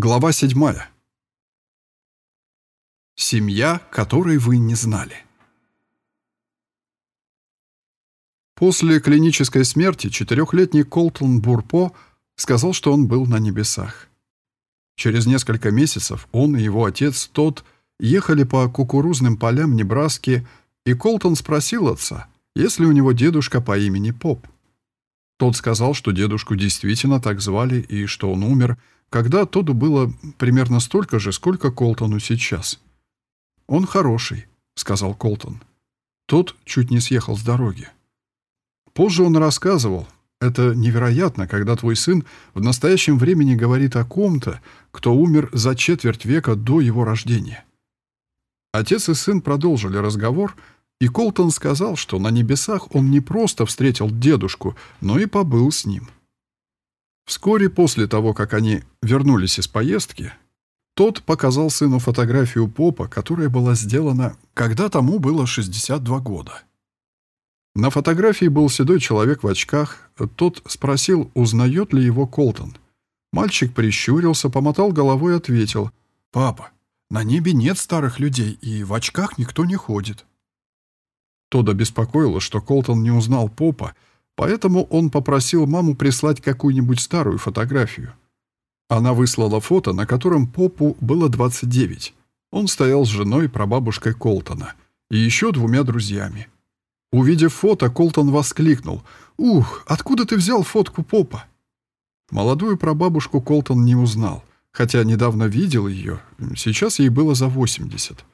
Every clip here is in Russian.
Глава 7. Семья, которой вы не знали. После клинической смерти четырехлетний Колтон Бурпо сказал, что он был на небесах. Через несколько месяцев он и его отец Тот ехали по кукурузным полям Небраски, и Колтон спросил отца, есть ли у него дедушка по имени Поп. Тот сказал, что дедушку действительно так звали и что он умер, когда Тоду было примерно столько же, сколько Колтону сейчас. «Он хороший», — сказал Колтон. Тот чуть не съехал с дороги. Позже он рассказывал, это невероятно, когда твой сын в настоящем времени говорит о ком-то, кто умер за четверть века до его рождения. Отец и сын продолжили разговор, и Колтон сказал, что на небесах он не просто встретил дедушку, но и побыл с ним. Вскоре после того, как они вернулись из поездки, тот показал сыну фотографию Попа, которая была сделана, когда тому было 62 года. На фотографии был седой человек в очках. Тот спросил, узнает ли его Колтон. Мальчик прищурился, помотал головой и ответил, «Папа, на небе нет старых людей, и в очках никто не ходит». Тодда беспокоило, что Колтон не узнал Попа, поэтому он попросил маму прислать какую-нибудь старую фотографию. Она выслала фото, на котором Попу было 29. Он стоял с женой, прабабушкой Колтона, и еще двумя друзьями. Увидев фото, Колтон воскликнул. «Ух, откуда ты взял фотку Попа?» Молодую прабабушку Колтон не узнал, хотя недавно видел ее, сейчас ей было за 80.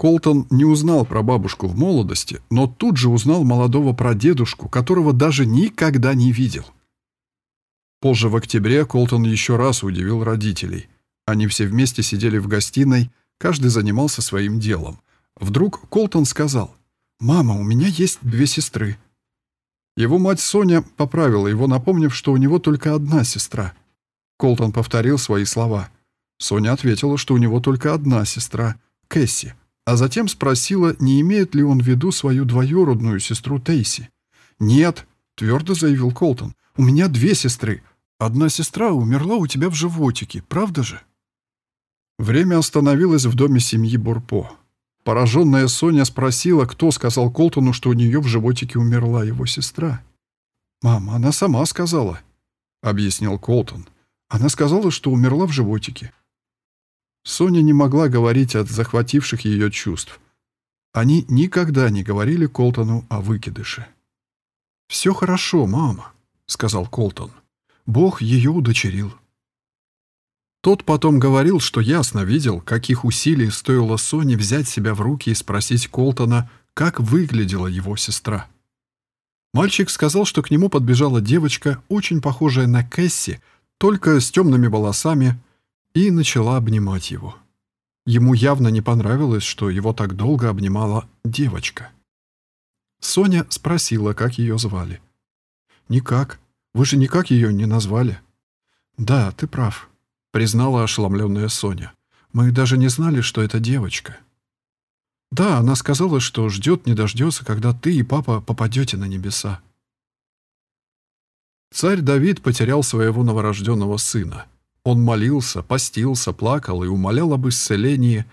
Колтон не узнал про бабушку в молодости, но тут же узнал молодого прадедушку, которого даже никогда не видел. Позже в октябре Колтон еще раз удивил родителей. Они все вместе сидели в гостиной, каждый занимался своим делом. Вдруг Колтон сказал, «Мама, у меня есть две сестры». Его мать Соня поправила его, напомнив, что у него только одна сестра. Колтон повторил свои слова. Соня ответила, что у него только одна сестра, Кэсси а затем спросила, не имеет ли он в виду свою двоюродную сестру Тейси. «Нет», — твердо заявил Колтон, — «у меня две сестры. Одна сестра умерла у тебя в животике, правда же?» Время остановилось в доме семьи Бурпо. Пораженная Соня спросила, кто сказал Колтону, что у нее в животике умерла его сестра. «Мама, она сама сказала», — объяснил Колтон. «Она сказала, что умерла в животике. Соня не могла говорить от захвативших ее чувств. Они никогда не говорили Колтону о выкидыше. «Все хорошо, мама», — сказал Колтон. «Бог ее удочерил». Тот потом говорил, что ясно видел, каких усилий стоило Соне взять себя в руки и спросить Колтона, как выглядела его сестра. Мальчик сказал, что к нему подбежала девочка, очень похожая на Кэсси, только с темными волосами, и начала обнимать его. Ему явно не понравилось, что его так долго обнимала девочка. Соня спросила, как ее звали. «Никак. Вы же никак ее не назвали?» «Да, ты прав», — признала ошеломленная Соня. «Мы даже не знали, что это девочка». «Да, она сказала, что ждет, не дождется, когда ты и папа попадете на небеса». Царь Давид потерял своего новорожденного сына — он молился, постился, плакал и умолял об исцелении,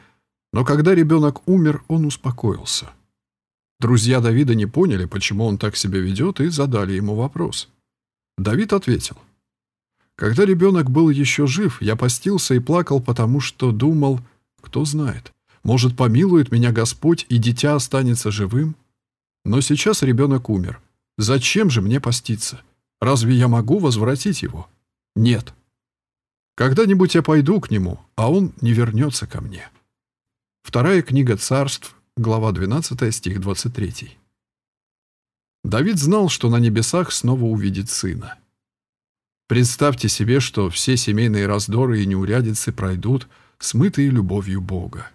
но когда ребенок умер, он успокоился. Друзья Давида не поняли, почему он так себя ведет, и задали ему вопрос. Давид ответил. «Когда ребенок был еще жив, я постился и плакал, потому что думал, кто знает, может, помилует меня Господь, и дитя останется живым? Но сейчас ребенок умер. Зачем же мне поститься? Разве я могу возвратить его? Нет». Когда-нибудь я пойду к нему, а он не вернется ко мне. Вторая книга царств, глава 12, стих 23. Давид знал, что на небесах снова увидит сына. Представьте себе, что все семейные раздоры и неурядицы пройдут, смытые любовью Бога.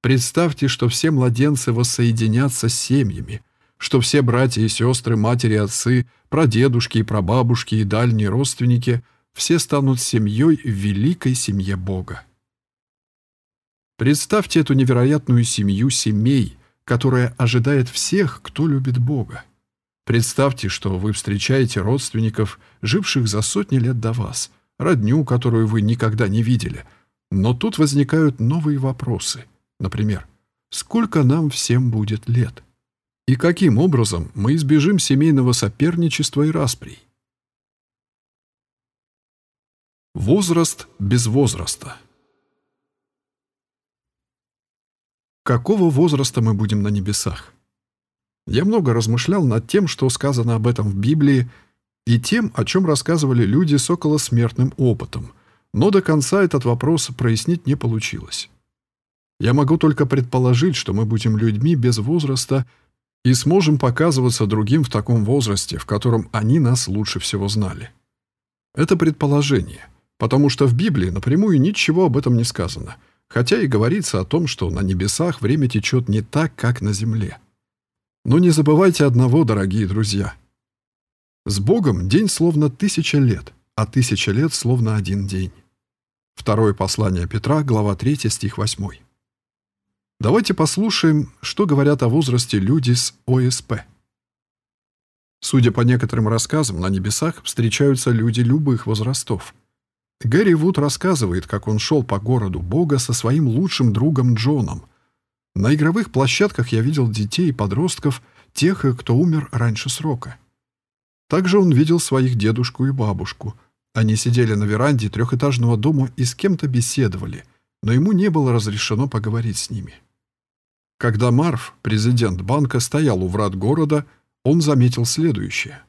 Представьте, что все младенцы воссоединятся с семьями, что все братья и сестры, матери, отцы, прадедушки и прабабушки и дальние родственники – все станут семьей в великой семье Бога. Представьте эту невероятную семью семей, которая ожидает всех, кто любит Бога. Представьте, что вы встречаете родственников, живших за сотни лет до вас, родню, которую вы никогда не видели. Но тут возникают новые вопросы. Например, сколько нам всем будет лет? И каким образом мы избежим семейного соперничества и расприй? Возраст без возраста. Какого возраста мы будем на небесах? Я много размышлял над тем, что сказано об этом в Библии, и тем, о чем рассказывали люди с околосмертным опытом, но до конца этот вопрос прояснить не получилось. Я могу только предположить, что мы будем людьми без возраста и сможем показываться другим в таком возрасте, в котором они нас лучше всего знали. Это предположение, потому что в Библии напрямую ничего об этом не сказано, хотя и говорится о том, что на небесах время течет не так, как на земле. Но не забывайте одного, дорогие друзья. С Богом день словно тысяча лет, а тысяча лет словно один день. Второе послание Петра, глава 3, стих 8. Давайте послушаем, что говорят о возрасте люди с ОСП. Судя по некоторым рассказам, на небесах встречаются люди любых возрастов. Гэри Вуд рассказывает, как он шел по городу Бога со своим лучшим другом Джоном – на игровых площадках я видел детей и подростков, тех, кто умер раньше срока. Также он видел своих дедушку и бабушку. Они сидели на веранде трехэтажного дома и с кем-то беседовали, но ему не было разрешено поговорить с ними. Когда Марв, президент банка, стоял у врат города, он заметил следующее.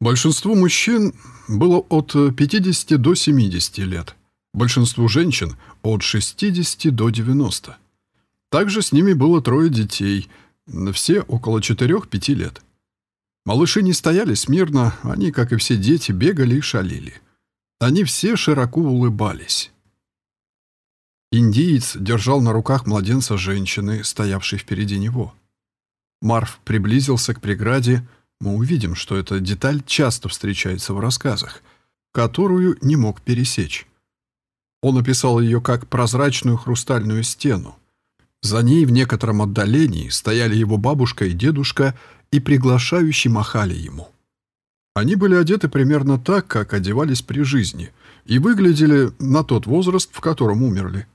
Большинству мужчин было от 50 до 70 лет, большинству женщин – от 60 до 90. Также с ними было трое детей, все около 4-5 лет. Малыши не стояли смирно, они, как и все дети, бегали и шалили. Они все широко улыбались. Индиец держал на руках младенца женщины, стоявшей впереди него. Марф приблизился к преграде, мы увидим, что эта деталь часто встречается в рассказах, которую не мог пересечь. Он описал ее как прозрачную хрустальную стену, за ней в некотором отдалении стояли его бабушка и дедушка и приглашающе махали ему. Они были одеты примерно так, как одевались при жизни, и выглядели на тот возраст, в котором умерли.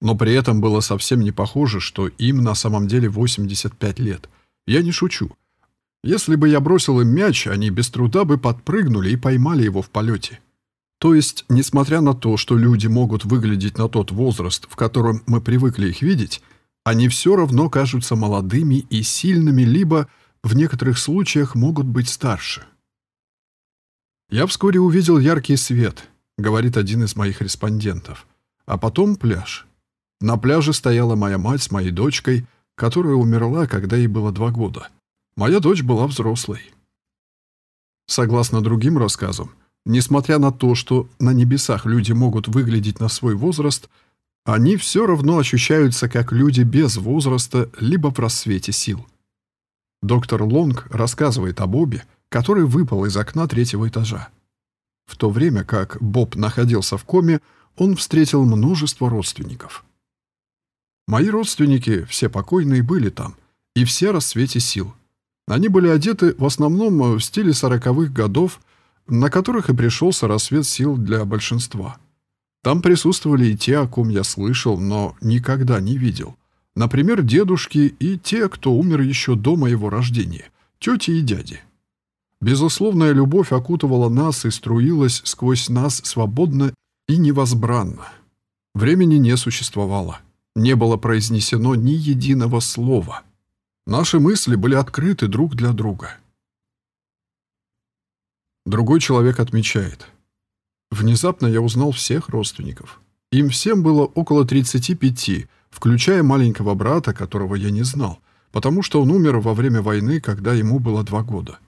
Но при этом было совсем не похоже, что им на самом деле 85 лет. Я не шучу. Если бы я бросил им мяч, они без труда бы подпрыгнули и поймали его в полете. То есть, несмотря на то, что люди могут выглядеть на тот возраст, в котором мы привыкли их видеть, они все равно кажутся молодыми и сильными, либо в некоторых случаях могут быть старше. «Я вскоре увидел яркий свет», — говорит один из моих респондентов. «А потом пляж. На пляже стояла моя мать с моей дочкой, которая умерла, когда ей было два года. Моя дочь была взрослой». Согласно другим рассказам, несмотря на то, что на небесах люди могут выглядеть на свой возраст — они все равно ощущаются как люди без возраста либо в рассвете сил. Доктор Лонг рассказывает о Бобе, который выпал из окна третьего этажа. В то время как Боб находился в коме, он встретил множество родственников. Мои родственники, все покойные, были там, и все рассвете сил. Они были одеты в основном в стиле сороковых годов, на которых и пришелся рассвет сил для большинства – там присутствовали и те, о ком я слышал, но никогда не видел. Например, дедушки и те, кто умер еще до моего рождения, тети и дяди. Безусловная любовь окутывала нас и струилась сквозь нас свободно и невозбранно. Времени не существовало. Не было произнесено ни единого слова. Наши мысли были открыты друг для друга. Другой человек отмечает – Внезапно я узнал всех родственников. Им всем было около 35, включая маленького брата, которого я не знал, потому что он умер во время войны, когда ему было два года.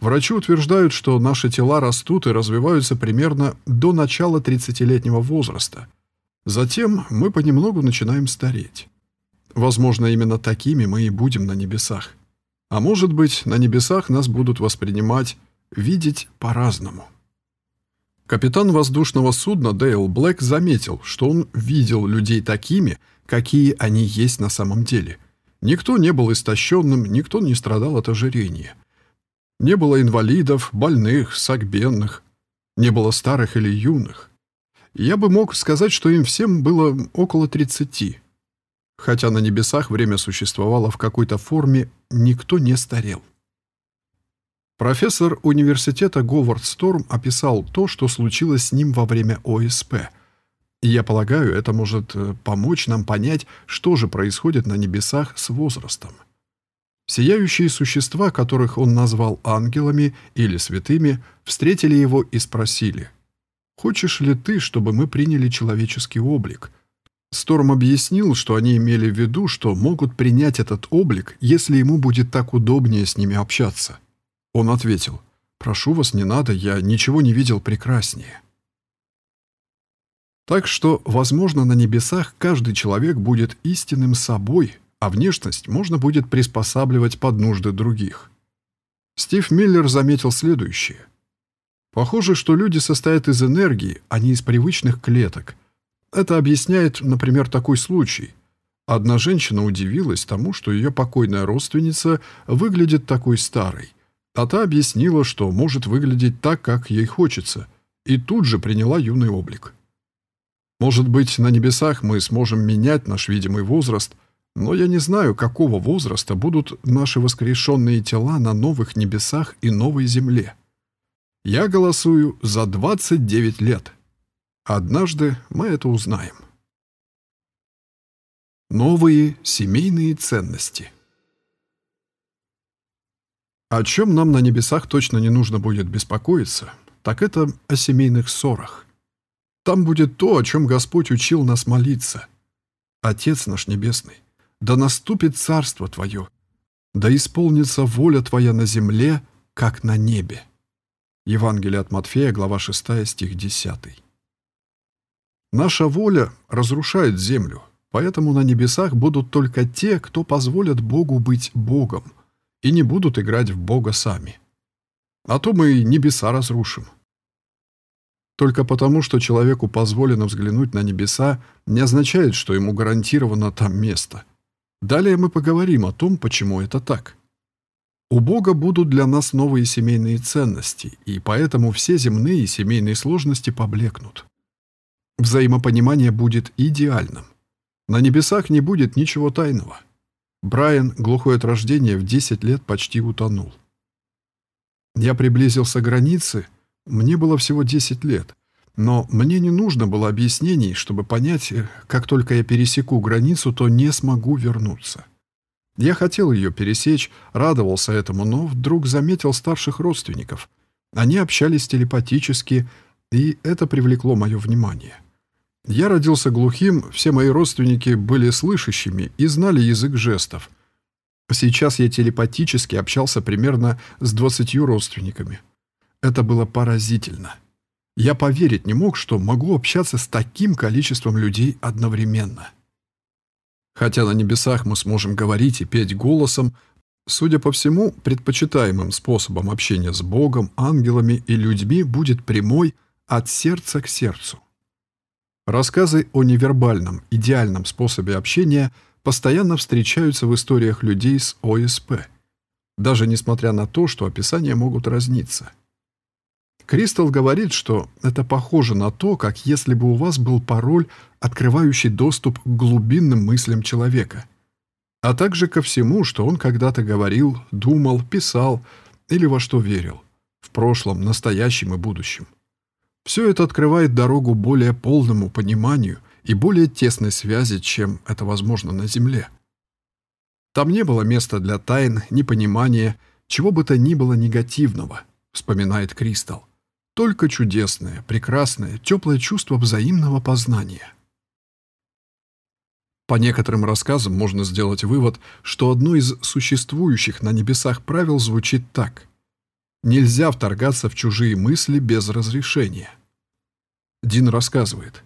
Врачи утверждают, что наши тела растут и развиваются примерно до начала 30-летнего возраста. Затем мы понемногу начинаем стареть. Возможно, именно такими мы и будем на небесах. А может быть, на небесах нас будут воспринимать, видеть по-разному. Капитан воздушного судна Дейл Блэк заметил, что он видел людей такими, какие они есть на самом деле. Никто не был истощенным, никто не страдал от ожирения. Не было инвалидов, больных, сагбенных. Не было старых или юных. Я бы мог сказать, что им всем было около 30. Хотя на небесах время существовало в какой-то форме, никто не старел. Профессор университета Говард Сторм описал то, что случилось с ним во время ОСП. Я полагаю, это может э, помочь нам понять, что же происходит на небесах с возрастом. Сияющие существа, которых он назвал ангелами или святыми, встретили его и спросили, «Хочешь ли ты, чтобы мы приняли человеческий облик?» Сторм объяснил, что они имели в виду, что могут принять этот облик, если ему будет так удобнее с ними общаться. Он ответил, «Прошу вас, не надо, я ничего не видел прекраснее». Так что, возможно, на небесах каждый человек будет истинным собой, а внешность можно будет приспосабливать под нужды других. Стив Миллер заметил следующее. Похоже, что люди состоят из энергии, а не из привычных клеток. Это объясняет, например, такой случай. Одна женщина удивилась тому, что ее покойная родственница выглядит такой старой. А та объяснила, что может выглядеть так, как ей хочется, и тут же приняла юный облик. Может быть, на небесах мы сможем менять наш видимый возраст, но я не знаю, какого возраста будут наши воскрешенные тела на новых небесах и новой земле. Я голосую за 29 лет. Однажды мы это узнаем. Новые семейные ценности – о чем нам на небесах точно не нужно будет беспокоиться, так это о семейных ссорах. Там будет то, о чем Господь учил нас молиться. Отец наш Небесный, да наступит царство Твое, да исполнится воля Твоя на земле, как на небе. Евангелие от Матфея, глава 6, стих 10. Наша воля разрушает землю, поэтому на небесах будут только те, кто позволят Богу быть Богом – и не будут играть в Бога сами. А то мы небеса разрушим. Только потому, что человеку позволено взглянуть на небеса, не означает, что ему гарантировано там место. Далее мы поговорим о том, почему это так. У Бога будут для нас новые семейные ценности, и поэтому все земные семейные сложности поблекнут. Взаимопонимание будет идеальным. На небесах не будет ничего тайного. Брайан, глухой от рождения, в 10 лет почти утонул. Я приблизился к границе, мне было всего 10 лет, но мне не нужно было объяснений, чтобы понять, как только я пересеку границу, то не смогу вернуться. Я хотел ее пересечь, радовался этому, но вдруг заметил старших родственников. Они общались телепатически, и это привлекло мое внимание. Я родился глухим, все мои родственники были слышащими и знали язык жестов. Сейчас я телепатически общался примерно с двадцатью родственниками. Это было поразительно. Я поверить не мог, что могу общаться с таким количеством людей одновременно. Хотя на небесах мы сможем говорить и петь голосом, судя по всему, предпочитаемым способом общения с Богом, ангелами и людьми будет прямой от сердца к сердцу. Рассказы о невербальном, идеальном способе общения постоянно встречаются в историях людей с ОСП, даже несмотря на то, что описания могут разниться. Кристал говорит, что это похоже на то, как если бы у вас был пароль, открывающий доступ к глубинным мыслям человека, а также ко всему, что он когда-то говорил, думал, писал или во что верил, в прошлом, настоящем и будущем. Все это открывает дорогу более полному пониманию и более тесной связи, чем это возможно на Земле. Там не было места для тайн, непонимания, чего бы то ни было негативного, вспоминает Кристал. Только чудесное, прекрасное, теплое чувство взаимного познания. По некоторым рассказам можно сделать вывод, что одно из существующих на небесах правил звучит так. Нельзя вторгаться в чужие мысли без разрешения. Дин рассказывает.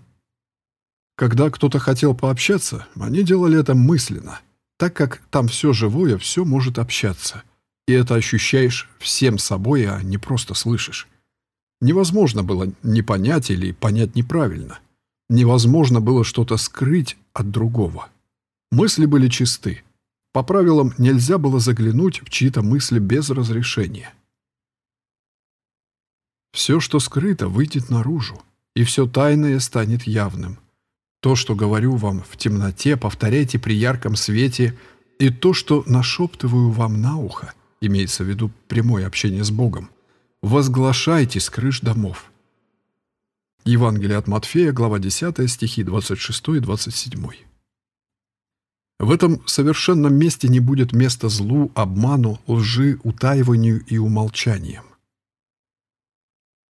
Когда кто-то хотел пообщаться, они делали это мысленно, так как там все живое, все может общаться. И это ощущаешь всем собой, а не просто слышишь. Невозможно было не понять или понять неправильно. Невозможно было что-то скрыть от другого. Мысли были чисты. По правилам нельзя было заглянуть в чьи-то мысли без разрешения. Все, что скрыто, выйдет наружу, и все тайное станет явным. То, что говорю вам в темноте, повторяйте при ярком свете, и то, что нашептываю вам на ухо, имеется в виду прямое общение с Богом, возглашайте с крыш домов. Евангелие от Матфея, глава 10, стихи 26 и 27. В этом совершенном месте не будет места злу, обману, лжи, утаиванию и умолчаниям.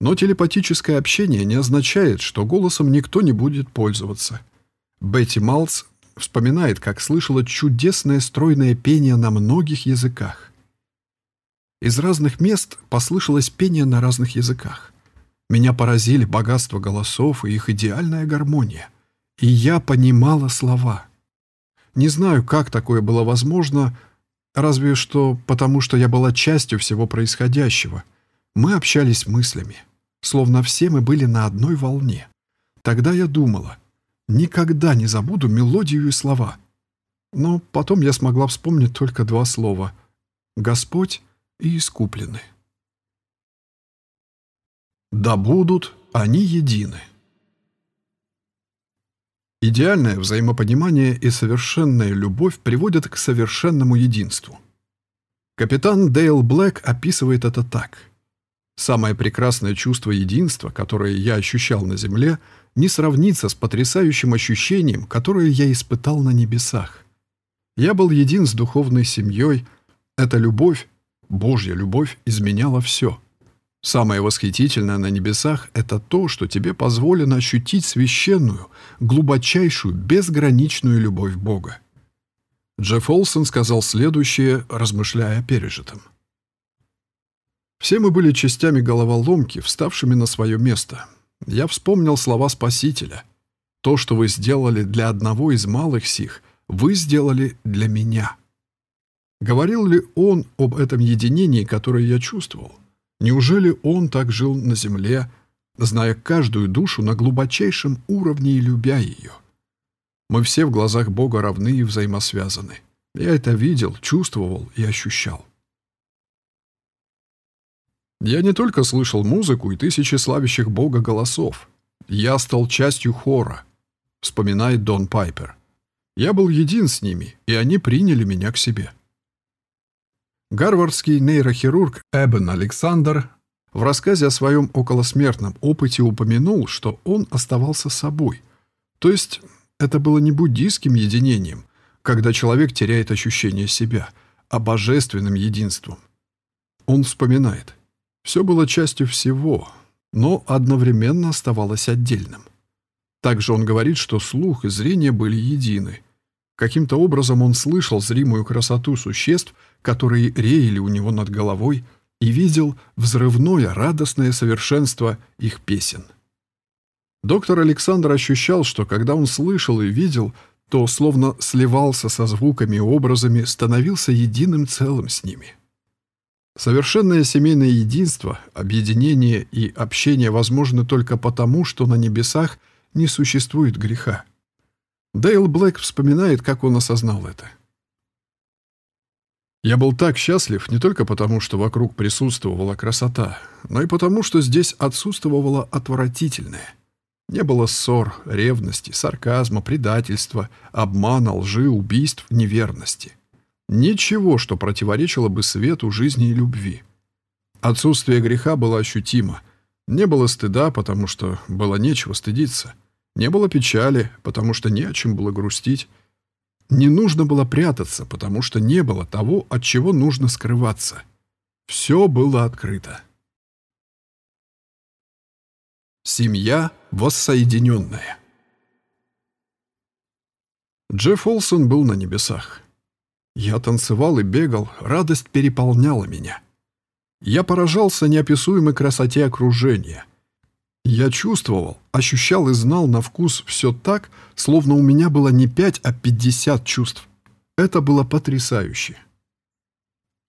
Но телепатическое общение не означает, что голосом никто не будет пользоваться. Бетти Малц вспоминает, как слышала чудесное стройное пение на многих языках. Из разных мест послышалось пение на разных языках. Меня поразили богатство голосов и их идеальная гармония. И я понимала слова. Не знаю, как такое было возможно, разве что потому, что я была частью всего происходящего. Мы общались мыслями словно все мы были на одной волне. Тогда я думала, никогда не забуду мелодию и слова. Но потом я смогла вспомнить только два слова «Господь» и «Искуплены». «Да будут они едины». Идеальное взаимопонимание и совершенная любовь приводят к совершенному единству. Капитан Дейл Блэк описывает это так – Самое прекрасное чувство единства, которое я ощущал на земле, не сравнится с потрясающим ощущением, которое я испытал на небесах. Я был един с духовной семьей. Эта любовь, Божья любовь, изменяла все. Самое восхитительное на небесах — это то, что тебе позволено ощутить священную, глубочайшую, безграничную любовь Бога. Джефф Олсон сказал следующее, размышляя о пережитом. Все мы были частями головоломки, вставшими на свое место. Я вспомнил слова Спасителя. «То, что вы сделали для одного из малых сих, вы сделали для меня». Говорил ли он об этом единении, которое я чувствовал? Неужели он так жил на земле, зная каждую душу на глубочайшем уровне и любя ее? Мы все в глазах Бога равны и взаимосвязаны. Я это видел, чувствовал и ощущал. Я не только слышал музыку и тысячи славящих Бога голосов. Я стал частью хора, вспоминает Дон Пайпер. Я был един с ними, и они приняли меня к себе. Гарвардский нейрохирург Эбен Александр в рассказе о своем околосмертном опыте упомянул, что он оставался собой. То есть это было не буддийским единением, когда человек теряет ощущение себя, а божественным единством. Он вспоминает – все было частью всего, но одновременно оставалось отдельным. Также он говорит, что слух и зрение были едины. Каким-то образом он слышал зримую красоту существ, которые реяли у него над головой, и видел взрывное радостное совершенство их песен. Доктор Александр ощущал, что когда он слышал и видел, то словно сливался со звуками и образами, становился единым целым с ними. Совершенное семейное единство, объединение и общение возможны только потому, что на небесах не существует греха. Дейл Блэк вспоминает, как он осознал это. «Я был так счастлив не только потому, что вокруг присутствовала красота, но и потому, что здесь отсутствовало отвратительное. Не было ссор, ревности, сарказма, предательства, обмана, лжи, убийств, неверности. Ничего, что противоречило бы свету жизни и любви. Отсутствие греха было ощутимо. Не было стыда, потому что было нечего стыдиться. Не было печали, потому что не о чем было грустить. Не нужно было прятаться, потому что не было того, от чего нужно скрываться. Все было открыто. Семья воссоединенная. Джефф Олсон был на небесах. Я танцевал и бегал, радость переполняла меня. Я поражался неописуемой красоте окружения. Я чувствовал, ощущал и знал на вкус все так, словно у меня было не пять, а пятьдесят чувств. Это было потрясающе.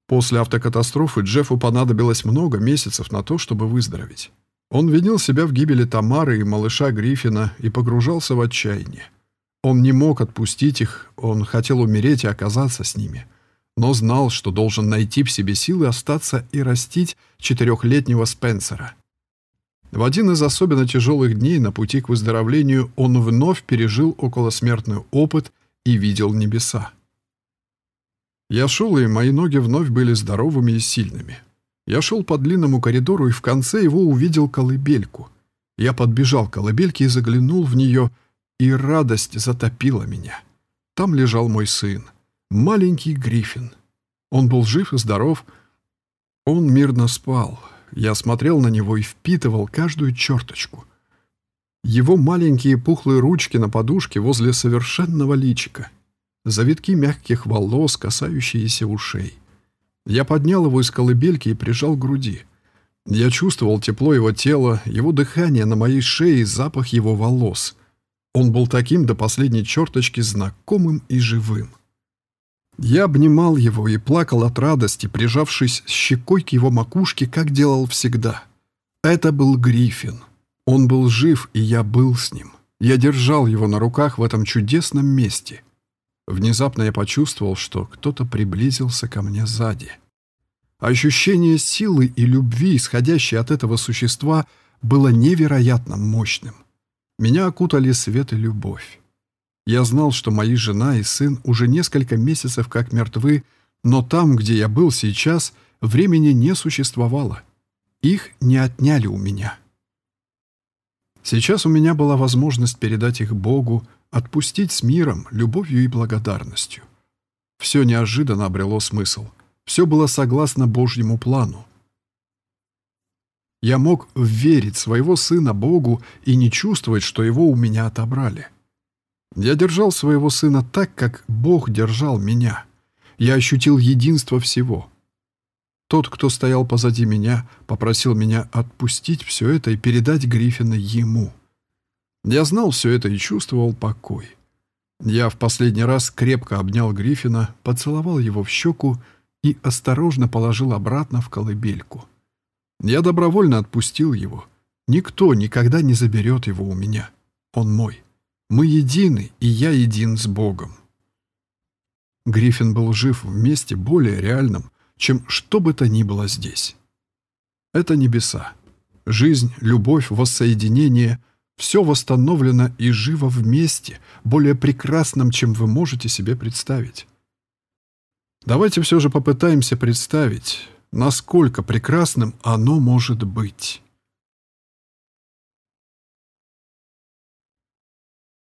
После автокатастрофы Джеффу понадобилось много месяцев на то, чтобы выздороветь. Он винил себя в гибели Тамары и малыша Гриффина и погружался в отчаяние. Он не мог отпустить их, он хотел умереть и оказаться с ними, но знал, что должен найти в себе силы остаться и растить четырехлетнего Спенсера. В один из особенно тяжелых дней на пути к выздоровлению он вновь пережил околосмертный опыт и видел небеса. Я шел, и мои ноги вновь были здоровыми и сильными. Я шел по длинному коридору и в конце его увидел колыбельку. Я подбежал к колыбельке и заглянул в нее, и радость затопила меня. Там лежал мой сын, маленький Гриффин. Он был жив и здоров. Он мирно спал. Я смотрел на него и впитывал каждую черточку. Его маленькие пухлые ручки на подушке возле совершенного личика. Завитки мягких волос, касающиеся ушей. Я поднял его из колыбельки и прижал к груди. Я чувствовал тепло его тела, его дыхание на моей шее и запах его волос. Он был таким до последней черточки знакомым и живым. Я обнимал его и плакал от радости, прижавшись щекой к его макушке, как делал всегда. Это был Гриффин. Он был жив, и я был с ним. Я держал его на руках в этом чудесном месте — Внезапно я почувствовал, что кто-то приблизился ко мне сзади. Ощущение силы и любви, исходящей от этого существа, было невероятно мощным. Меня окутали свет и любовь. Я знал, что мои жена и сын уже несколько месяцев как мертвы, но там, где я был сейчас, времени не существовало. Их не отняли у меня. Сейчас у меня была возможность передать их Богу, Отпустить с миром, любовью и благодарностью. Все неожиданно обрело смысл. Все было согласно Божьему плану. Я мог верить своего сына Богу и не чувствовать, что его у меня отобрали. Я держал своего сына так, как Бог держал меня. Я ощутил единство всего. Тот, кто стоял позади меня, попросил меня отпустить все это и передать Гриффина ему. Я знал все это и чувствовал покой. Я в последний раз крепко обнял Гриффина, поцеловал его в щеку и осторожно положил обратно в колыбельку. Я добровольно отпустил его. Никто никогда не заберет его у меня. Он мой. Мы едины, и я един с Богом. Гриффин был жив в месте более реальном, чем что бы то ни было здесь. Это небеса. Жизнь, любовь, воссоединение — все восстановлено и живо вместе, более прекрасным, чем вы можете себе представить. Давайте все же попытаемся представить, насколько прекрасным оно может быть.